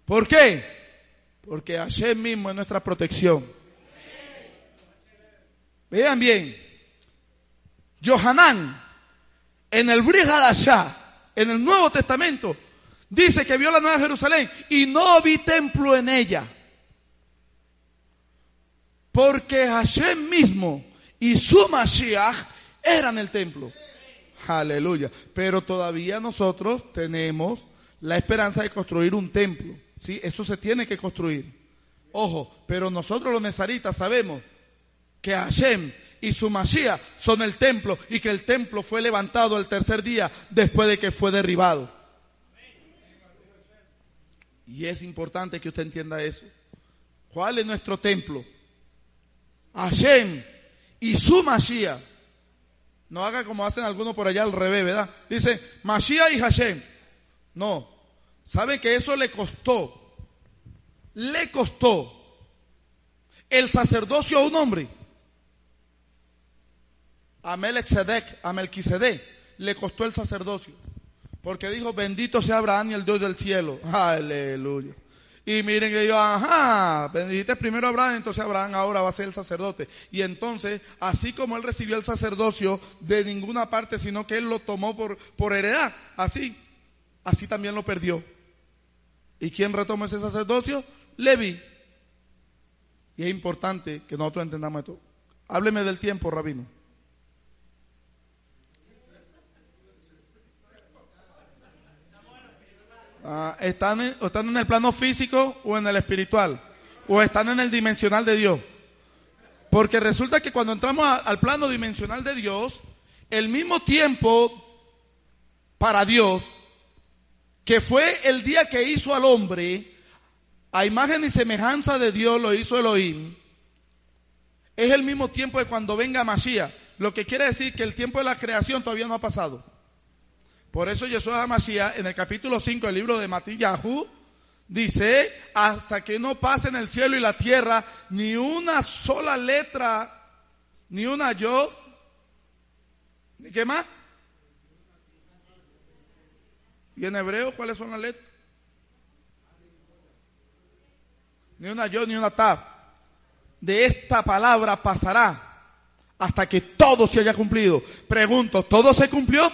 ¿Por qué? Porque Hashem mismo es nuestra protección. Vean bien, Johanán, en el Brihadashah, en el Nuevo Testamento, dice que vio la Nueva Jerusalén y no vi templo en ella. Porque Hashem mismo y su Mashiach eran el templo. Aleluya. Pero todavía nosotros tenemos la esperanza de construir un templo. Sí, eso se tiene que construir. Ojo, pero nosotros los nezaritas sabemos que Hashem y su Mashiach son el templo y que el templo fue levantado el tercer día después de que fue derribado. Y es importante que usted entienda eso. ¿Cuál es nuestro templo? Hashem y su Mashiach. No haga como hacen algunos por allá al revés, ¿verdad? Dice Mashiach y Hashem. No. ¿Saben que eso le costó? Le costó el sacerdocio a un hombre. A Melchizedek, a le costó el sacerdocio. Porque dijo, bendito sea Abraham y el Dios del cielo. Aleluya. Y miren que yo, ajá, bendijiste primero a Abraham, entonces Abraham ahora va a ser el sacerdote. Y entonces, así como él recibió el sacerdocio de ninguna parte, sino que él lo tomó por, por heredad, así, así también lo perdió. ¿Y quién retoma ese sacerdocio? Levi. Y es importante que nosotros entendamos esto. Hábleme del tiempo, rabino. Ah, ¿están, en, ¿Están en el plano físico o en el espiritual? ¿O están en el dimensional de Dios? Porque resulta que cuando entramos al plano dimensional de Dios, el mismo tiempo para Dios, que fue el día que hizo al hombre, a imagen y semejanza de Dios lo hizo Elohim, es el mismo tiempo de cuando venga Mashiach. Lo que quiere decir que el tiempo de la creación todavía no ha pasado. Por eso Yeshua Mashiach en el capítulo 5 del libro de Matillahu dice, hasta que no pase en el cielo y la tierra ni una sola letra, ni una yo, ni qué más. ¿Y en hebreo cuáles son las letras? Ni una yo, ni una tab. De esta palabra pasará hasta que todo se haya cumplido. Pregunto, ¿todo se cumplió?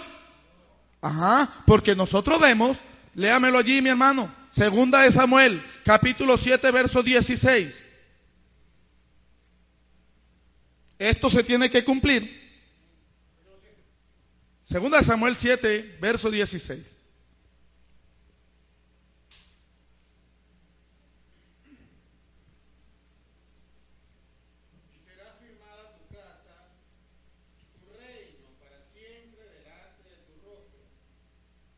Ajá, porque nosotros vemos, léamelo allí mi hermano, segunda de Samuel, capítulo 7, verso 16. Esto se tiene que cumplir. Segunda de Samuel 7, verso 16. y será firmada tu casa, tu reino para siempre delante de tu rostro,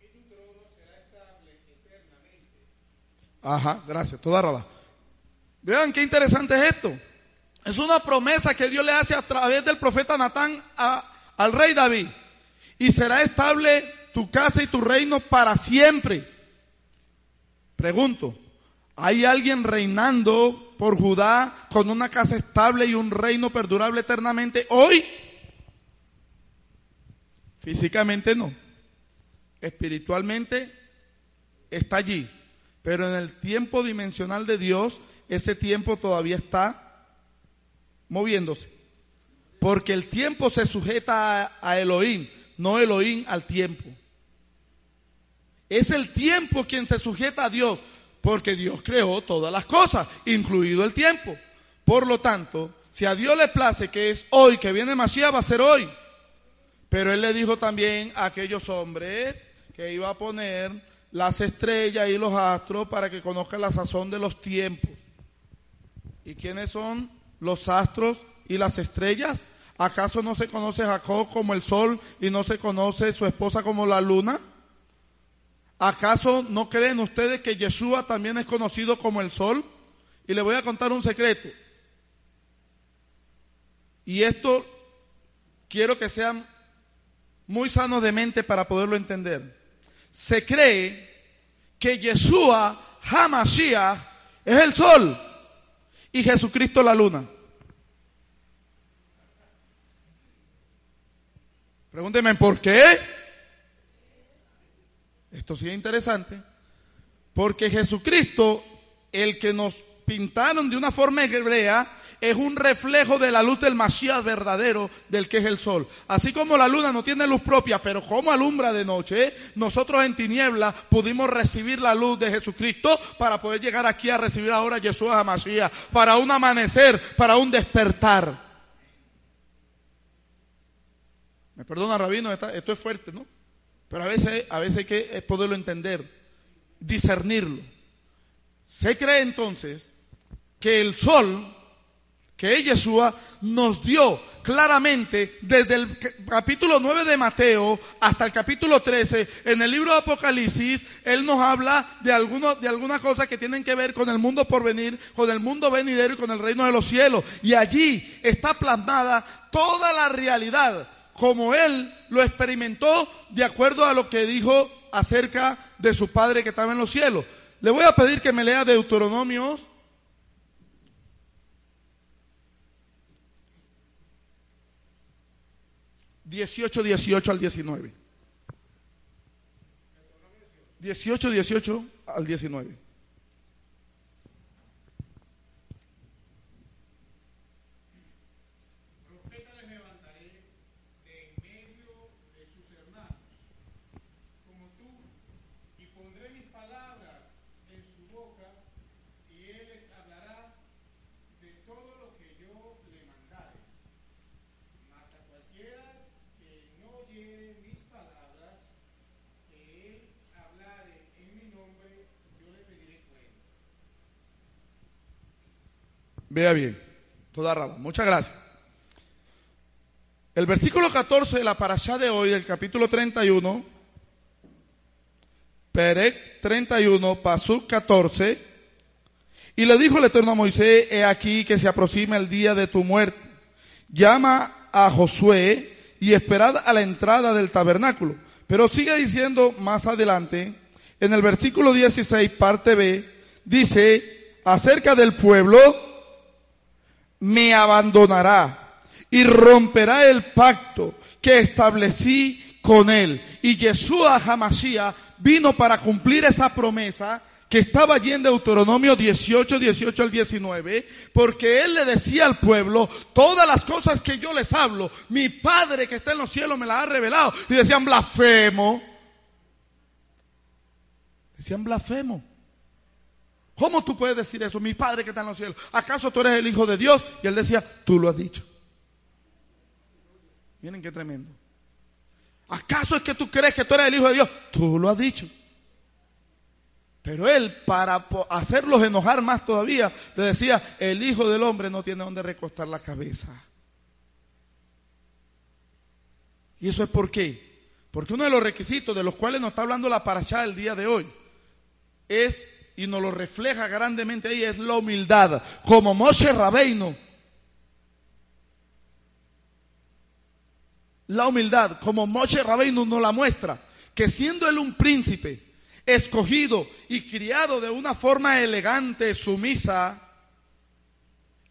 y tu trono será estable eternamente. Ajá, gracias, toda raba. Vean qué interesante es esto. Es una promesa que Dios le hace a través del profeta Natán al rey David. Y será estable tu casa y tu reino para siempre. Pregunto, ¿hay alguien reinando por Judá con una casa estable y un reino perdurable eternamente hoy? Físicamente no. Espiritualmente está allí. Pero en el tiempo dimensional de Dios, ese tiempo todavía está moviéndose. Porque el tiempo se sujeta a, Elohim, no Elohim al tiempo. Es el tiempo quien se sujeta a Dios, porque Dios creó todas las cosas, incluido el tiempo. Por lo tanto, si a Dios le place que es hoy, que viene Mashiach, va a ser hoy. Pero Él le dijo también a aquellos hombres que iba a poner las estrellas y los astros para que conozcan la sazón de los tiempos. ¿Y quiénes son los astros y las estrellas? ¿Acaso no se conoce Jacob como el sol y no se conoce su esposa como la luna? ¿Acaso no creen ustedes que Yeshua también es conocido como el sol? Y le voy a contar un secreto. Y esto quiero que sean muy sanos de mente para poderlo entender. Se cree que Yeshua Hamashiach es el sol y Jesucristo la luna. Pregúnteme por qué. Esto sí es interesante. Porque Jesucristo, el que nos pintaron de una forma hebrea, es un reflejo de la luz del Mashiach verdadero, del que es el sol. Así como la luna no tiene luz propia, pero como alumbra de noche, nosotros en tinieblas pudimos recibir la luz de Jesucristo para poder llegar aquí a recibir ahora a Yeshua HaMashiach, para un amanecer, para un despertar. Me perdona, Rabino, esto es fuerte, ¿no? Pero a veces, a veces hay que poderlo entender, discernirlo. Se cree entonces que el sol, que es Yeshua, nos dio claramente desde el capítulo 9 de Mateo hasta el capítulo 13, en el libro de Apocalipsis, Él nos habla de, algunos, de algunas cosas que tienen que ver con el mundo por venir, con el mundo venidero y con el reino de los cielos. Y allí está plasmada toda la realidad, como Él lo experimentó de acuerdo a lo que dijo acerca de su Padre que estaba en los cielos. Le voy a pedir que me lea Deuteronomios 18, 18 al 19. 18, 18 al 19. Profeta les levantaré de en medio de sus hermanos, como tú, y pondré mis palabras en su boca, y él les hablará de todo lo que yo le mandare. Mas a cualquiera que no oyere mis palabras, que él hablare en mi nombre, yo le pediré cuenta. Vea bien, toda razón. Muchas gracias. El versículo 14 de la parashá de hoy, el capítulo 31, Perec 31, Pasuk 14, y le dijo el Eterno a Moisés, he aquí que se aproxima el día de tu muerte. Llama a Josué y esperad a la entrada del tabernáculo. Pero sigue diciendo más adelante, en el versículo 16, parte B, dice, acerca del pueblo, me abandonará y romperá el pacto que establecí con él. Y Yeshua Hamashiach vino para cumplir esa promesa que estaba allí en Deuteronomio 18, 18 al 19, porque él le decía al pueblo, todas las cosas que yo les hablo, mi Padre que está en los cielos me las ha revelado. Y decían blasfemo. Decían blasfemo. ¿Cómo tú puedes decir eso? Mi Padre que está en los cielos. ¿Acaso tú eres el Hijo de Dios? Y él decía, tú lo has dicho. Miren qué tremendo. ¿Acaso es que tú crees que tú eres el Hijo de Dios? Tú lo has dicho. Pero él, para hacerlos enojar más todavía, le decía, el Hijo del Hombre no tiene donde recostar la cabeza. ¿Y eso es por qué? Porque uno de los requisitos de los cuales nos está hablando la parashá el día de hoy es, y nos lo refleja grandemente ahí, es la humildad. Como Moshe Rabeino, la humildad, como Moshe Rabeinu nos la muestra, que siendo él un príncipe, escogido y criado de una forma elegante, sumisa,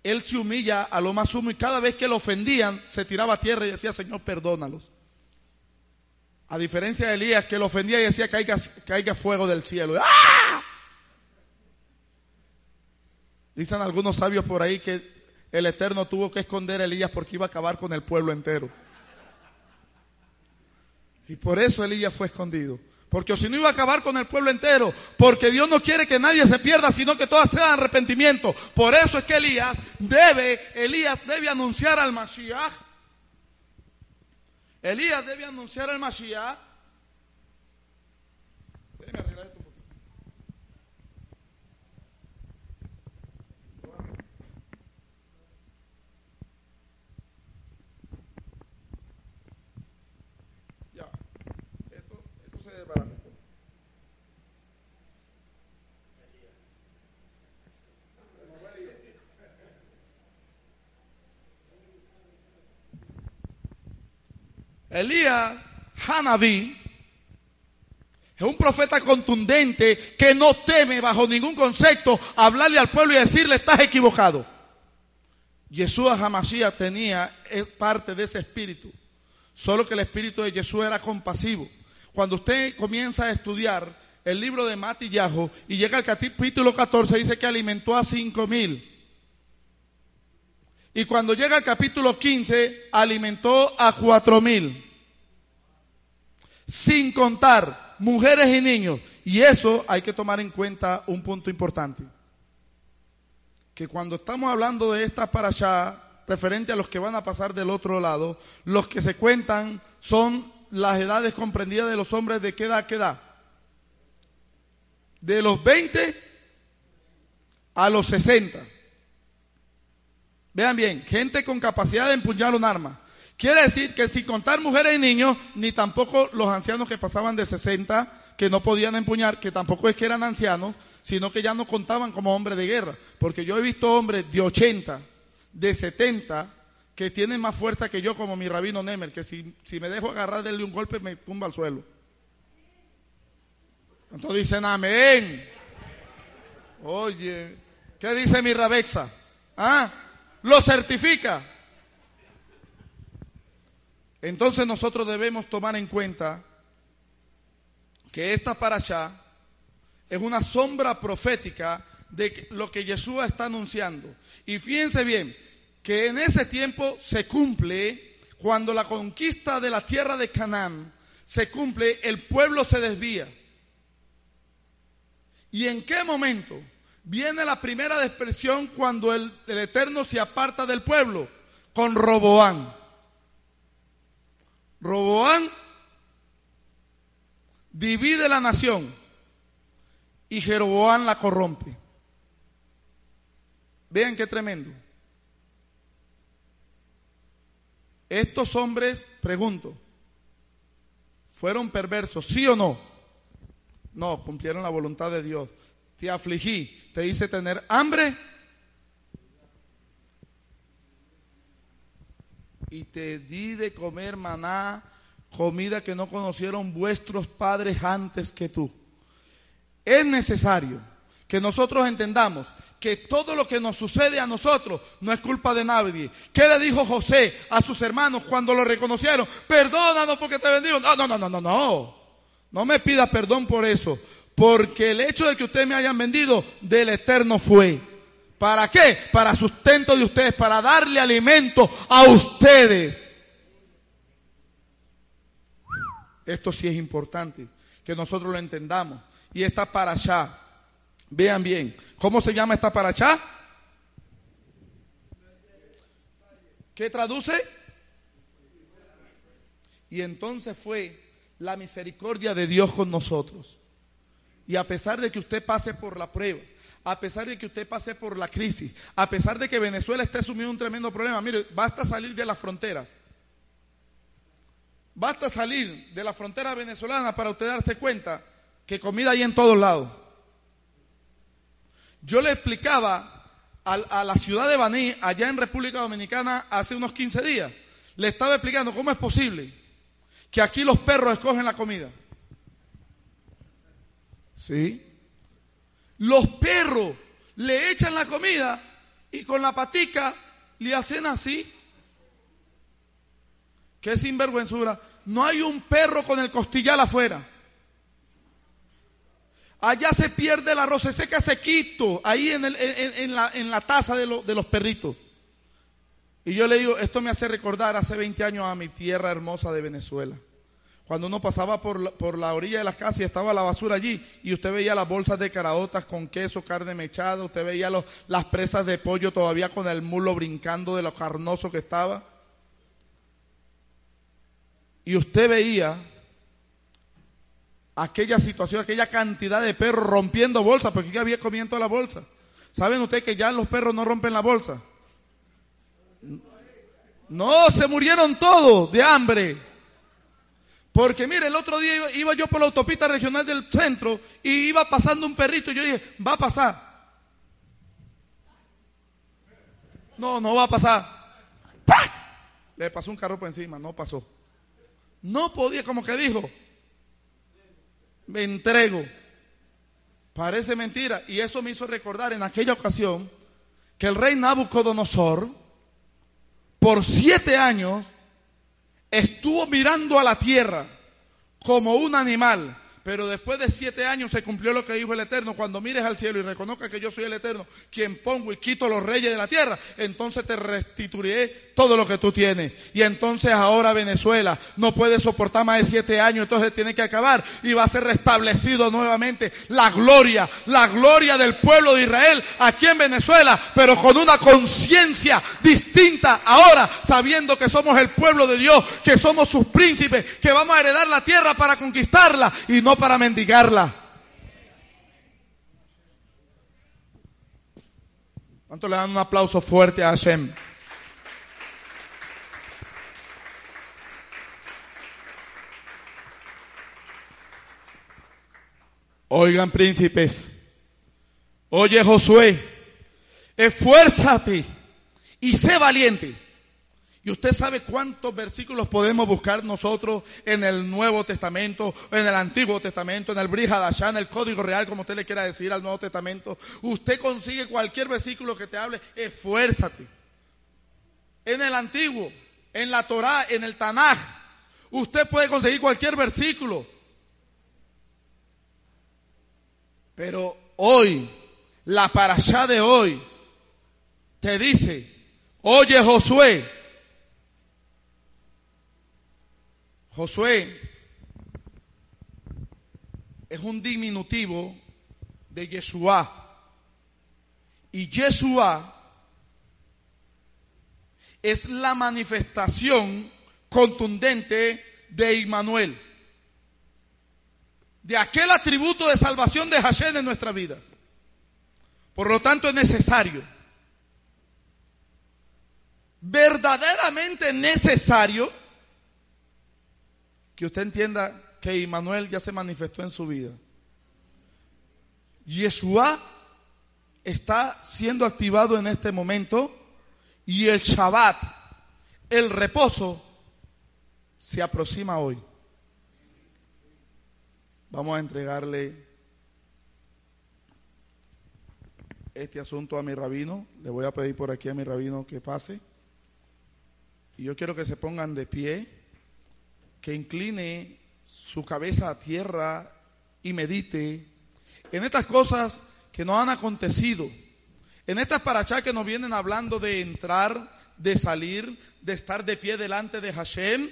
él se humilla a lo más sumo y cada vez que lo ofendían, se tiraba a tierra y decía, Señor, perdónalos. A diferencia de Elías, que lo ofendía y decía, caiga, caiga fuego del cielo. ¡Ah! Dicen algunos sabios por ahí que el Eterno tuvo que esconder a Elías porque iba a acabar con el pueblo entero. Y por eso Elías fue escondido. Porque si no iba a acabar con el pueblo entero. Porque Dios no quiere que nadie se pierda, sino que todas sean arrepentimiento. Por eso es que Elías debe, Elías debe anunciar al Mashiach. Elías debe anunciar al Mashiach. Déjeme arreglar esto un poquito. Ya. Esto, esto se desbarata. Elías Hanaví es un profeta contundente que no teme bajo ningún concepto hablarle al pueblo y decirle estás equivocado. Yeshua Hamashiach tenía eh, parte de ese espíritu. Solo que el espíritu de Yeshua era compasivo. Cuando usted comienza a estudiar el libro de Matillahu y llega al capítulo 14, dice que alimentó a cinco mil. Y cuando llega al capítulo 15, alimentó a cuatro mil. Sin contar mujeres y niños. Y eso hay que tomar en cuenta un punto importante. Que cuando estamos hablando de esta parashá, referente a los que van a pasar del otro lado, los que se cuentan son las edades comprendidas de los hombres de qué edad, qué edad. De los 20 a los 60. Vean bien, gente con capacidad de empuñar un arma. Quiere decir que sin contar mujeres y niños, ni tampoco los ancianos que pasaban de 60, que no podían empuñar, que tampoco es que eran ancianos, sino que ya no contaban como hombres de guerra. Porque yo he visto hombres de 80, de 70, que tienen más fuerza que yo, como mi rabino Nemer, que si, si me dejo agarrar de un golpe me tumba al suelo. Entonces dicen amén. Oye, ¿qué dice mi Rabexa? ¿Ah? Lo certifica. Entonces nosotros debemos tomar en cuenta que esta allá es una sombra profética de lo que Jesús está anunciando. Y fíjense bien, que en ese tiempo se cumple, cuando la conquista de la tierra de Canaán se cumple, el pueblo se desvía. ¿Y en qué momento? Viene la primera expresión cuando el, el, Eterno se aparta del pueblo, con Roboán. Roboán divide la nación y Jeroboán la corrompe. Vean qué tremendo. Estos hombres, pregunto, ¿fueron perversos, sí o no? No, cumplieron la voluntad de Dios. Te afligí, te hice tener hambre y te di de comer maná, comida que no conocieron vuestros padres antes que tú. Es necesario que nosotros entendamos que todo lo que nos sucede a nosotros no es culpa de nadie. ¿Qué le dijo José a sus hermanos cuando lo reconocieron? Perdónanos porque te vendieron. No, no, no, no, no, no. No me pida perdón por eso. Porque el hecho de que ustedes me hayan vendido del eterno fue. ¿Para qué? Para sustento de ustedes, para darle alimento a ustedes. Esto sí es importante, que nosotros lo entendamos. Y está para allá. Vean bien, ¿cómo se llama esta para allá? ¿Qué traduce? Y entonces fue la misericordia de Dios con nosotros. Y a pesar de que usted pase por la prueba, a pesar de que usted pase por la crisis, a pesar de que Venezuela esté sumido en un tremendo problema, mire, basta salir de las fronteras. Basta salir de la frontera venezolana para usted darse cuenta que comida hay en todos lados. Yo le explicaba a, a, la ciudad de Baní, allá en República Dominicana, hace unos 15 días. Le estaba explicando cómo es posible que aquí los perros escogen la comida. ¿Sí? Los perros le echan la comida y con la patica le hacen así. Qué sinvergüenzura. No hay un perro con el costillar afuera. Allá se pierde el arroz, se seca sequito, ahí en, el, en, en, la, en la, taza de, de los perritos. Y yo le digo, esto me hace recordar hace 20 años a mi tierra hermosa de Venezuela. Cuando uno pasaba por la, por la orilla de las casas y estaba la basura allí, y usted veía las bolsas de caraotas con queso, carne mechada, usted veía las presas de pollo todavía con el mulo brincando de lo carnoso que estaba. Y usted veía aquella situación, aquella cantidad de perros rompiendo bolsas, porque ya había comido toda la bolsa. ¿Saben ustedes que ya los perros no rompen la bolsa? No, se murieron todos de hambre. Porque mire, el otro día iba, yo por la autopista regional del centro y iba pasando un perrito y yo dije, va a pasar. No, no va a pasar. ¡Pah! Le pasó un carro por encima, no pasó. No podía, como que dijo, me entrego. Parece mentira. Y eso me hizo recordar en aquella ocasión que el rey Nabucodonosor, por siete años, estuvo mirando a la tierra como un animal pero después de siete años se cumplió lo que dijo el Eterno. Cuando mires al cielo y reconozcas que yo soy el Eterno, quien pongo y quito los reyes de la tierra, entonces te restituiré todo lo que tú tienes. Y entonces ahora Venezuela no puede soportar más de siete años, entonces tiene que acabar y va a ser restablecido nuevamente la gloria, la gloria del pueblo de Israel aquí en Venezuela, pero con una conciencia distinta ahora, sabiendo que somos el pueblo de Dios, que somos sus príncipes, que vamos a heredar la tierra para conquistarla y no para mendigarla. ¿Cuánto le dan un aplauso fuerte a Hashem? Oigan, príncipes. Oye, Josué, esfuérzate y sé valiente. Y usted sabe cuántos versículos podemos buscar nosotros en el Nuevo Testamento, en el Antiguo Testamento, en el Brihadashá, en el Código Real, como usted le quiera decir al Nuevo Testamento. Usted consigue cualquier versículo que te hable, esfuérzate. En el Antiguo, en la Torá, en el Tanaj, usted puede conseguir cualquier versículo. Pero hoy, la parashá de hoy, te dice, oye Josué, Josué es un diminutivo de Yeshua. Y Yeshua es la manifestación contundente de Immanuel. De aquel atributo de salvación de Hashem en nuestras vidas. Por lo tanto es necesario, verdaderamente necesario, que usted entienda que Immanuel ya se manifestó en su vida. Yeshua está siendo activado en este momento y el Shabbat, el reposo, se aproxima hoy. Vamos a entregarle este asunto a mi rabino. Le voy a pedir por aquí a mi rabino que pase. Y yo quiero que se pongan de pie que incline su cabeza a tierra y medite en estas cosas que nos han acontecido, en estas parachas que nos vienen hablando de entrar, de salir, de estar de pie delante de Hashem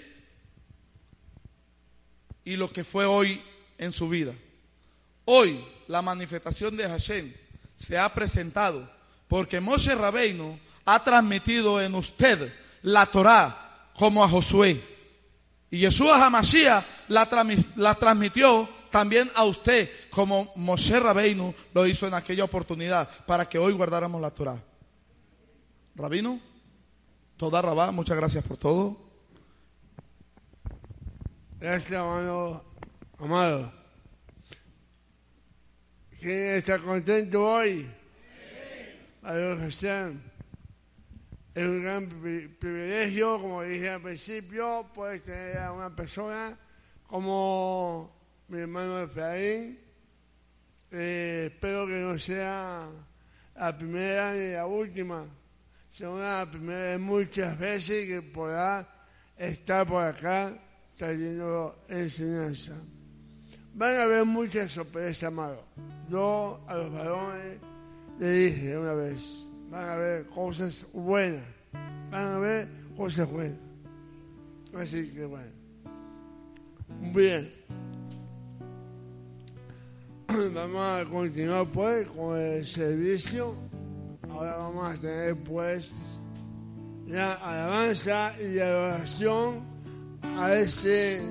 y lo que fue hoy en su vida. Hoy la manifestación de Hashem se ha presentado porque Moshe Rabeino ha transmitido en usted la Torah como a Josué. Y Yeshua Hamashiach la, la transmitió también a usted, como Moshe Rabbeinu lo hizo en aquella oportunidad, para que hoy guardáramos la Torah. Rabino, toda Rabá, muchas gracias por todo. Gracias, hermano amado. ¿Quién está contento hoy? Adiós, Hashem. Es un gran privilegio, como dije al principio, poder tener a una persona como mi hermano Efraín. Eh, espero que no sea la primera ni la última, sino la primera de muchas veces que podrá estar por acá trayendo enseñanza. Van a haber muchas sorpresas, amado. Yo a los varones le dije una vez, van a ver cosas buenas, van a ver cosas buenas. Así que bueno. Bien. Vamos a continuar pues con el servicio. Ahora vamos a tener pues la alabanza y la oración a ese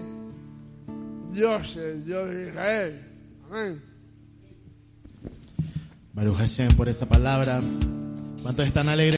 Dios, el Dios de Israel. Amén. Baruch Hashem por esa palabra. ¿Cuántos están alegres?